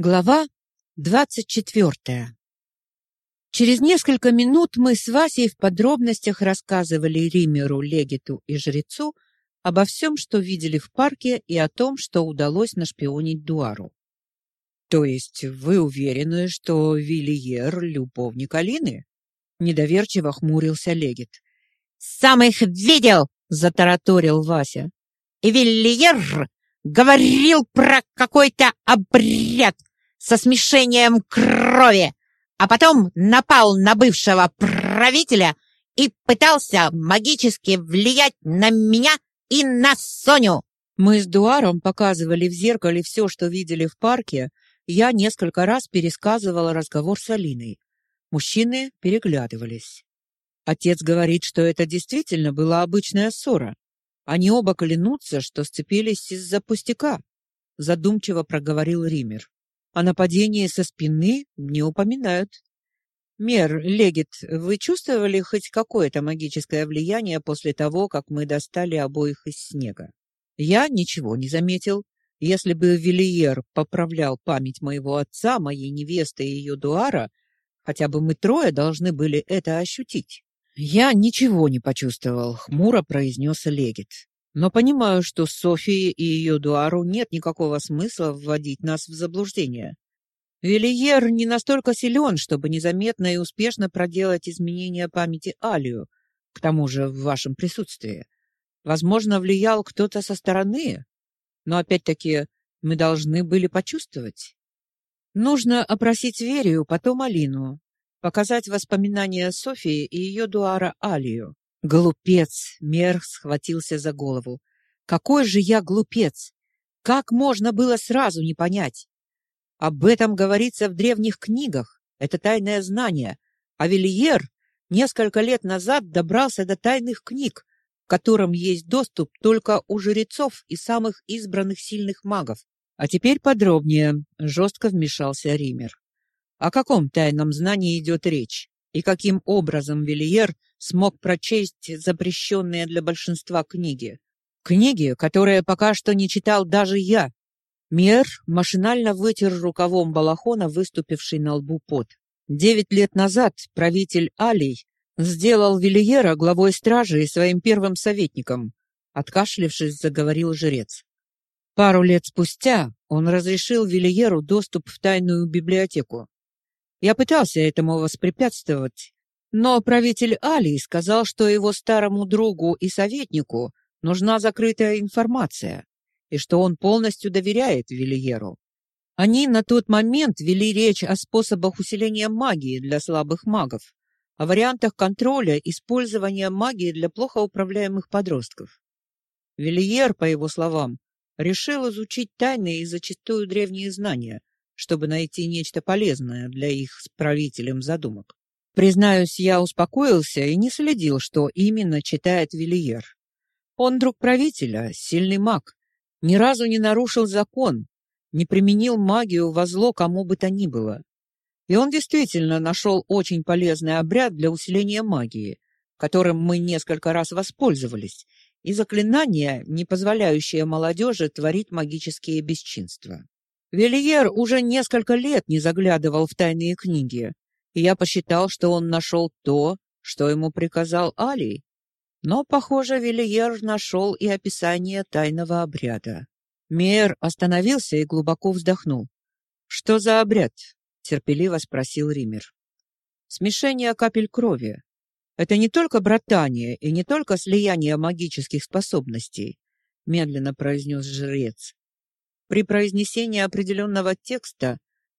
Глава двадцать четвертая. Через несколько минут мы с Васей в подробностях рассказывали Римеру, Легиту и жрецу обо всем, что видели в парке, и о том, что удалось нашпионить Дуару. То есть вы уверены, что Вильер любовник Алины? Недоверчиво хмурился Легит. Сам их видел, затараторил Вася. И Вильер говорил про какой-то обряд со смешением крови, а потом напал на бывшего правителя и пытался магически влиять на меня и на Соню. Мы с Дуаром показывали в зеркале все, что видели в парке. Я несколько раз пересказывала разговор с Алиной. Мужчины переглядывались. Отец говорит, что это действительно была обычная ссора. Они оба клянутся, что сцепились из-за пустяка, задумчиво проговорил Ример. О нападении со спины не упоминают. Мер, Легит, вы чувствовали хоть какое-то магическое влияние после того, как мы достали обоих из снега? Я ничего не заметил. Если бы Вильер поправлял память моего отца, моей невесты и ее дуара, хотя бы мы трое должны были это ощутить. Я ничего не почувствовал, хмуро произнес Легит. Но понимаю, что Софии и ее дуару нет никакого смысла вводить нас в заблуждение. Велиер не настолько силен, чтобы незаметно и успешно проделать изменения памяти Алию, к тому же в вашем присутствии. Возможно, влиял кто-то со стороны, но опять-таки мы должны были почувствовать. Нужно опросить Верию, потом Алину, показать воспоминания Софии и ее дуара Алию. Глупец, Мерх схватился за голову. Какой же я глупец! Как можно было сразу не понять? Об этом говорится в древних книгах. Это тайное знание. А Вильер несколько лет назад добрался до тайных книг, к которым есть доступ только у жрецов и самых избранных сильных магов. А теперь подробнее, жестко вмешался Ример. О каком тайном знании идет речь? И каким образом Вильер смог прочесть запрещенные для большинства книги? Книги, которые пока что не читал даже я. Мер машинально вытер рукавом балахона выступивший на лбу пот. Девять лет назад правитель Алий сделал Вильера главой стражи и своим первым советником. Откашлившись, заговорил жрец. Пару лет спустя он разрешил Вильеру доступ в тайную библиотеку. Я пытался этому воспрепятствовать, но правитель Алии сказал, что его старому другу и советнику нужна закрытая информация и что он полностью доверяет Вильеру. Они на тот момент вели речь о способах усиления магии для слабых магов, о вариантах контроля использования магии для плохо управляемых подростков. Вильер, по его словам, решил изучить тайные и зачастую древние знания, чтобы найти нечто полезное для их с правителем задумок. Признаюсь, я успокоился и не следил, что именно читает Вильер. Он друг правителя, сильный маг, ни разу не нарушил закон, не применил магию во зло кому бы то ни было. И он действительно нашел очень полезный обряд для усиления магии, которым мы несколько раз воспользовались, и заклинание, не позволяющее молодежи творить магические бесчинства. Вильер уже несколько лет не заглядывал в тайные книги, я посчитал, что он нашел то, что ему приказал Алий. Но, похоже, Вильер нашел и описание тайного обряда. Мейер остановился и глубоко вздохнул. «Что за обряд?» — терпеливо спросил Ример. «Смешение капель крови. Это не только братание и не только слияние магических способностей», — медленно произнес жрец. «При произнесении определенного текста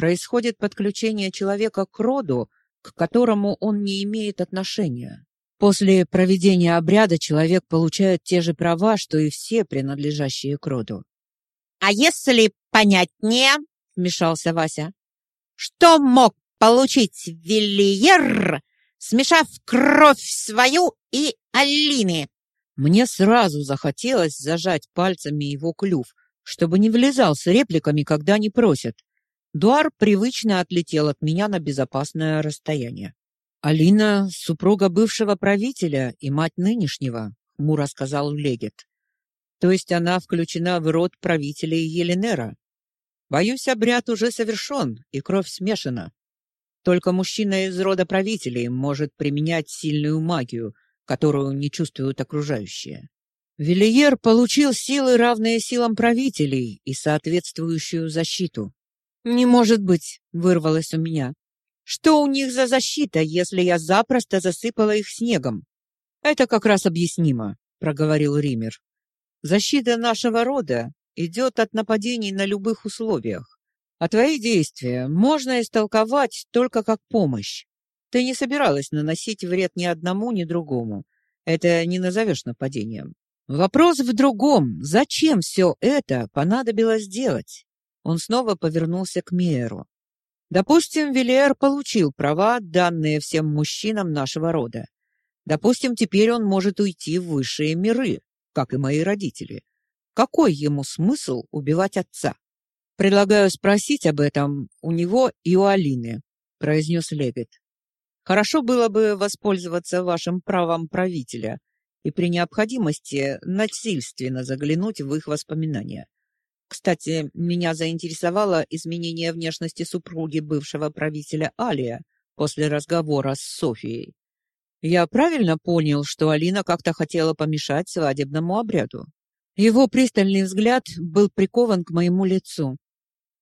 происходит подключение человека к роду, к которому он не имеет отношения. После проведения обряда человек получает те же права, что и все принадлежащие к роду. А если понятнее, вмешался Вася. Что мог получить Вильер, смешав кровь свою и Алины? Мне сразу захотелось зажать пальцами его клюв, чтобы не влезал с репликами, когда не просят. Дуар привычно отлетел от меня на безопасное расстояние. Алина — супруга бывшего правителя и мать нынешнего, хмуро сказал Легет. То есть она включена в род правителей Еленера. Боюсь, обряд уже совершен, и кровь смешана. Только мужчина из рода правителей может применять сильную магию, которую не чувствуют окружающие. Вильер получил силы, равные силам правителей, и соответствующую защиту. «Не может быть!» — вырвалось у меня. «Что у них за защита, если я запросто засыпала их снегом?» «Это как раз объяснимо», — проговорил Ример. «Защита нашего рода идет от нападений на любых условиях. А твои действия можно истолковать только как помощь. Ты не собиралась наносить вред ни одному, ни другому. Это не назовешь нападением. Вопрос в другом. Зачем все это понадобилось делать? Он снова повернулся к Миеру. Допустим, Вилер получил права, данные всем мужчинам нашего рода. Допустим, теперь он может уйти в высшие миры, как и мои родители. Какой ему смысл убивать отца? Предлагаю спросить об этом у него и у Алины, произнес Левит. Хорошо было бы воспользоваться вашим правом правителя и при необходимости насильственно заглянуть в их воспоминания. Кстати, меня заинтересовало изменение внешности супруги бывшего правителя Алия после разговора с Софией. Я правильно понял, что Алина как-то хотела помешать свадебному обряду? Его пристальный взгляд был прикован к моему лицу.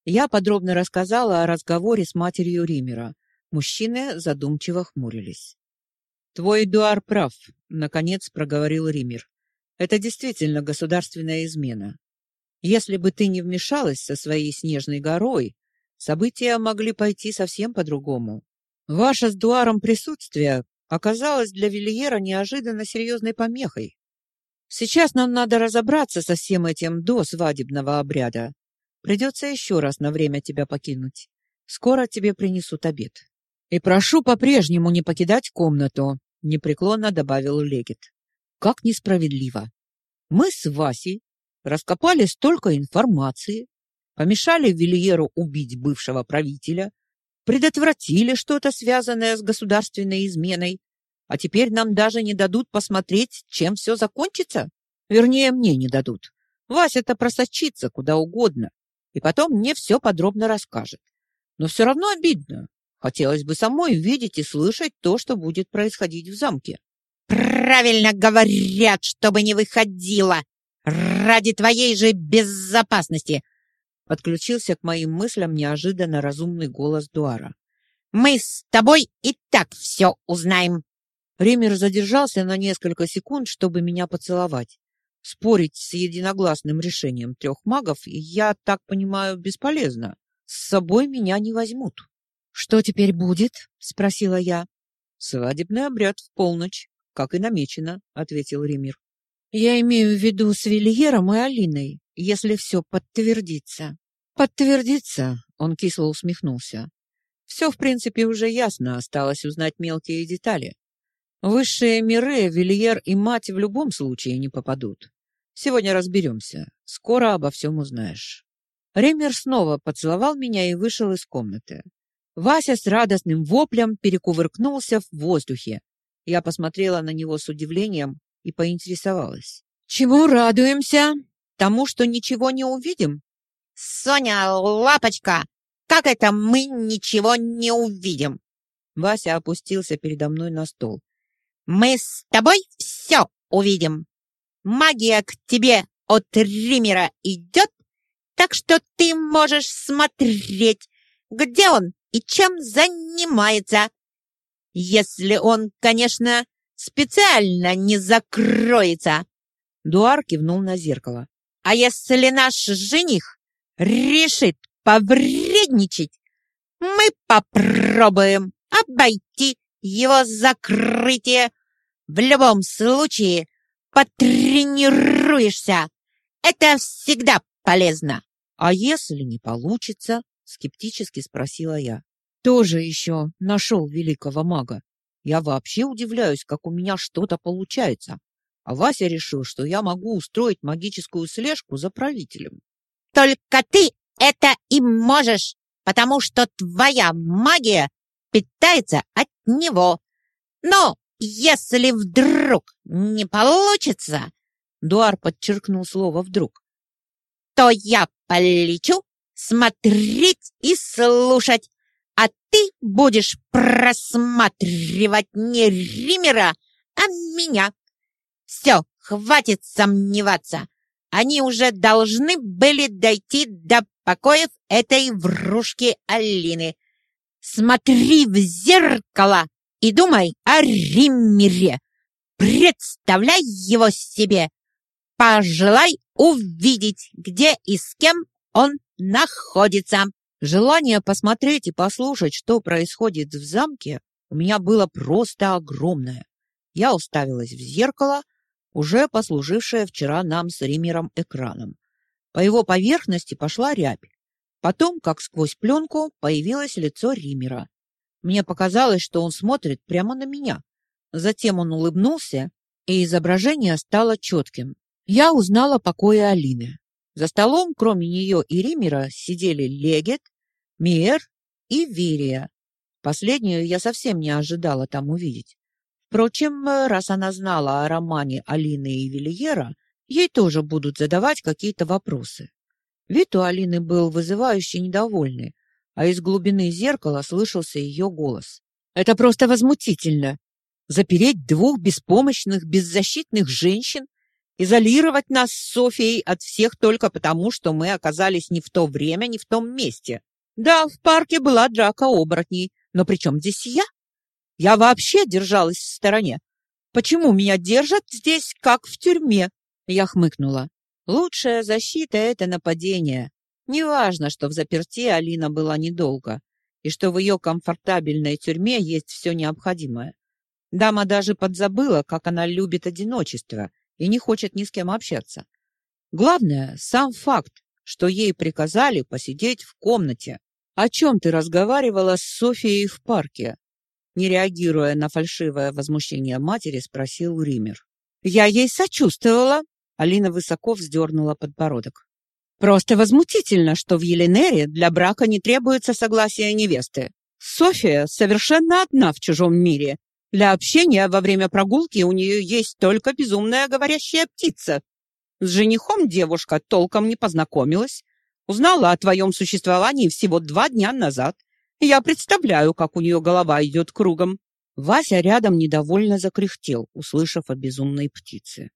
Я подробно рассказала о разговоре с матерью Римера. Мужчины задумчиво хмурились. «Твой Эдуар прав», — наконец проговорил Ример. «Это действительно государственная измена. Если бы ты не вмешалась со своей снежной горой, события могли пойти совсем по-другому. Ваше с Дуаром присутствие оказалось для Вильера неожиданно серьезной помехой. Сейчас нам надо разобраться со всем этим до свадебного обряда. Придется еще раз на время тебя покинуть. Скоро тебе принесут обед. И прошу по-прежнему не покидать комнату, непреклонно добавил Легет. Как несправедливо. Мы с Васей раскопали столько информации, помешали Вильеру убить бывшего правителя, предотвратили что-то связанное с государственной изменой, а теперь нам даже не дадут посмотреть, чем все закончится. Вернее, мне не дадут. Вася-то просочится куда угодно, и потом мне все подробно расскажет. Но все равно обидно. Хотелось бы самой видеть и слышать то, что будет происходить в замке. «Правильно говорят, чтобы не выходила! Ради твоей же безопасности!» Подключился к моим мыслям неожиданно разумный голос Дуара. «Мы с тобой и так все узнаем!» Ремер задержался на несколько секунд, чтобы меня поцеловать. Спорить с единогласным решением трех магов, я так понимаю, бесполезно. С собой меня не возьмут. Что теперь будет? спросила я. Свадебный обряд в полночь, как и намечено, ответил Ремир. Я имею в виду с Вильером и Алиной, если все подтвердится. Подтвердится, он кисло усмехнулся. Все, в принципе, уже ясно, осталось узнать мелкие детали. Высшие миры Вильер и мать в любом случае не попадут. Сегодня разберемся. Скоро обо всем узнаешь. Ремер снова поцеловал меня и вышел из комнаты. Вася с радостным воплем перекувыркнулся в воздухе. Я посмотрела на него с удивлением и поинтересовалась. «Чему радуемся? Тому, что ничего не увидим?» «Соня, лапочка, как это мы ничего не увидим?» Вася опустился передо мной на стол. Мы с тобой все увидим. Магия к тебе от Римера идет, так что ты можешь смотреть, где он и чем занимается. Если он, конечно, специально не закроется. Дуар кивнул на зеркало. А если наш жених решит повредничать, мы попробуем обойти его закрытие в любом случае потренируешься. Это всегда полезно. А если не получится? Скептически спросила я. Тоже еще нашел великого мага. Я вообще удивляюсь, как у меня что-то получается. А Вася решил, что я могу устроить магическую слежку за правителем. Только ты это и можешь, потому что твоя магия питается от него. Но если вдруг не получится, Дуар подчеркнул слово «вдруг», то я полечу смотреть и слушать, а ты будешь просматривать не Римера, а меня. Все, хватит сомневаться. Они уже должны были дойти до покоев этой врушки Алины. Смотри в зеркало и думай о Риммере. Представляй его себе. Пожелай увидеть, где и с кем он находится. Желание посмотреть и послушать, что происходит в замке, у меня было просто огромное. Я уставилась в зеркало, уже послужившее вчера нам с Римером экраном. По его поверхности пошла рябь. Потом, как сквозь пленку, появилось лицо Римера. Мне показалось, что он смотрит прямо на меня. Затем он улыбнулся, и изображение стало четким. Я узнала покои Алины. За столом, кроме нее и Римера, сидели Легет, Миер и Вирия. Последнюю я совсем не ожидала там увидеть. Впрочем, раз она знала о романе Алины и Вильера, ей тоже будут задавать какие-то вопросы. Вид у Алины был вызывающе недовольный, а из глубины зеркала слышался ее голос. «Это просто возмутительно! Запереть двух беспомощных, беззащитных женщин, изолировать нас с Софией от всех только потому, что мы оказались не в то время, не в том месте. Да, в парке была драка оборотней, но при чем здесь я? Я вообще держалась в стороне. Почему меня держат здесь, как в тюрьме? Я хмыкнула. Лучшая защита — это нападение. Неважно, что в заперти Алина была недолго, и что в ее комфортабельной тюрьме есть все необходимое. Дама даже подзабыла, как она любит одиночество и не хочет ни с кем общаться. Главное, сам факт, что ей приказали посидеть в комнате. О чем ты разговаривала с Софией в парке? Не реагируя на фальшивое возмущение матери, спросил Ример. Я ей сочувствовала. Алина высоко вздернула подбородок. Просто возмутительно, что в Еленере для брака не требуется согласия невесты. София совершенно одна в чужом мире, для общения во время прогулки у нее есть только безумная говорящая птица. С женихом девушка толком не познакомилась. Узнала о твоем существовании всего два дня назад. Я представляю, как у нее голова идет кругом. Вася рядом недовольно закряхтел, услышав о безумной птице.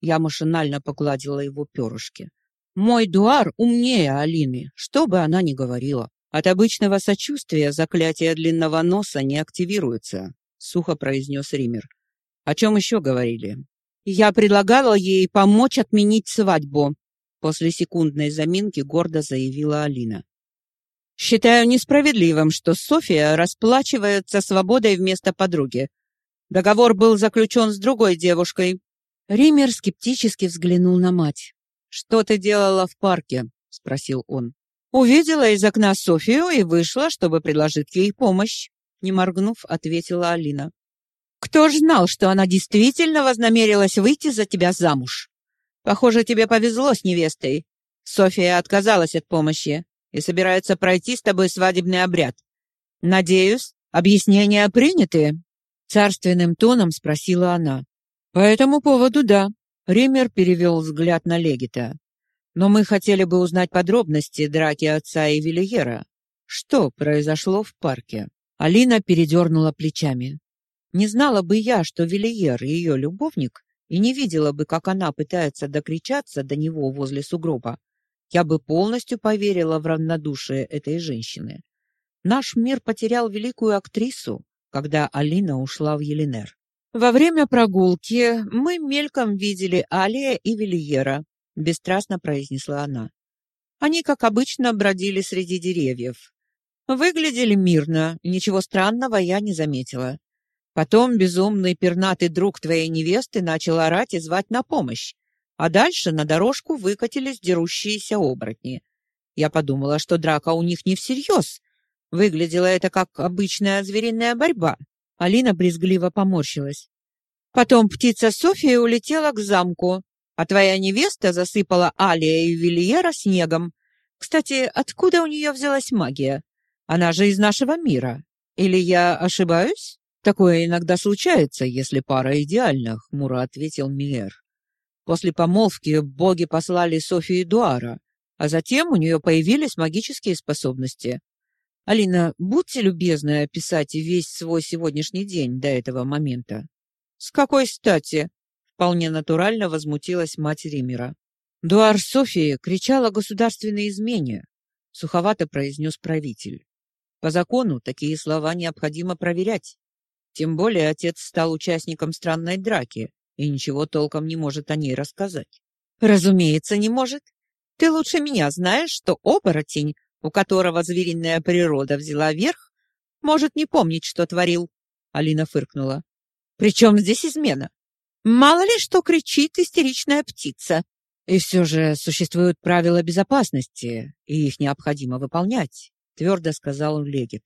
Я машинально погладила его перышки. Мой дуар умнее Алины, что бы она ни говорила. От обычного сочувствия заклятие длинного носа не активируется сухо произнес Ример. О чем еще говорили? Я предлагала ей помочь отменить свадьбу. После секундной заминки гордо заявила Алина. Считаю несправедливым, что София расплачивается свободой вместо подруги. Договор был заключен с другой девушкой. Ример скептически взглянул на мать. Что ты делала в парке? спросил он. Увидела из окна Софию и вышла, чтобы предложить ей помощь не моргнув, ответила Алина. Кто ж знал, что она действительно вознамерилась выйти за тебя замуж? Похоже, тебе повезло с невестой. София отказалась от помощи и собирается пройти с тобой свадебный обряд. Надеюсь, объяснения приняты? Царственным тоном спросила она. По этому поводу да. Ример перевел взгляд на Легита. Но мы хотели бы узнать подробности драки отца и Вильера. Что произошло в парке? Алина передернула плечами. Не знала бы я, что Вильер ее любовник, и не видела бы, как она пытается докричаться до него возле сугроба. Я бы полностью поверила в равнодушие этой женщины. Наш мир потерял великую актрису, когда Алина ушла в Еленер. Во время прогулки мы мельком видели Алия и Вильера, бесстрастно произнесла она. Они, как обычно, бродили среди деревьев. Выглядели мирно, ничего странного я не заметила. Потом безумный пернатый друг твоей невесты начал орать и звать на помощь, а дальше на дорожку выкатились дерущиеся оборотни. Я подумала, что драка у них не всерьез. Выглядело это как обычная звериная борьба. Алина брезгливо поморщилась. Потом птица София улетела к замку, а твоя невеста засыпала Алия и Вильера снегом. Кстати, откуда у нее взялась магия? Она же из нашего мира. Или я ошибаюсь? Такое иногда случается, если пара идеальна, хмуро ответил Миер. После помолвки боги послали Софии Дуара, а затем у нее появились магические способности. Алина, будьте любезны описать весь свой сегодняшний день до этого момента. С какой стати? Вполне натурально возмутилась мать Римера. Дуар Софии кричала о государственной измене, суховато произнес правитель. По закону такие слова необходимо проверять. Тем более отец стал участником странной драки и ничего толком не может о ней рассказать. Разумеется, не может. Ты лучше меня знаешь, что оборотень, у которого звериная природа взяла верх, может не помнить, что творил. Алина фыркнула. Причем здесь измена? Мало ли что кричит истеричная птица. И все же существуют правила безопасности, и их необходимо выполнять, твердо сказал Легит.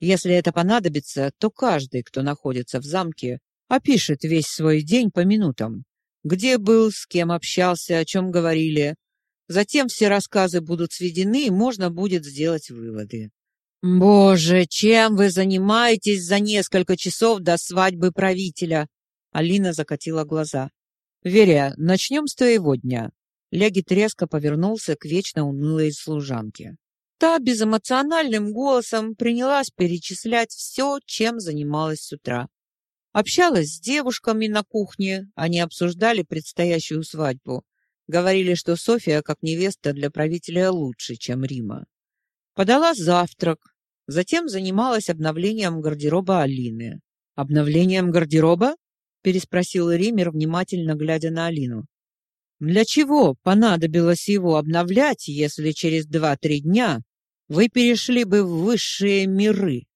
Если это понадобится, то каждый, кто находится в замке, опишет весь свой день по минутам. Где был, с кем общался, о чем говорили. Затем все рассказы будут сведены, и можно будет сделать выводы. Боже, чем вы занимаетесь за несколько часов до свадьбы правителя? Алина закатила глаза. Веря, начнем с твоего дня. Легит резко повернулся к вечно унылой служанке. Та безэмоциональным голосом принялась перечислять все, чем занималась с утра. Общалась с девушками на кухне, они обсуждали предстоящую свадьбу. Говорили, что София как невеста для правителя лучше, чем Рима. Подала завтрак, затем занималась обновлением гардероба Алины. «Обновлением гардероба?» – переспросил Ример, внимательно глядя на Алину. «Для чего понадобилось его обновлять, если через два-три дня вы перешли бы в высшие миры?»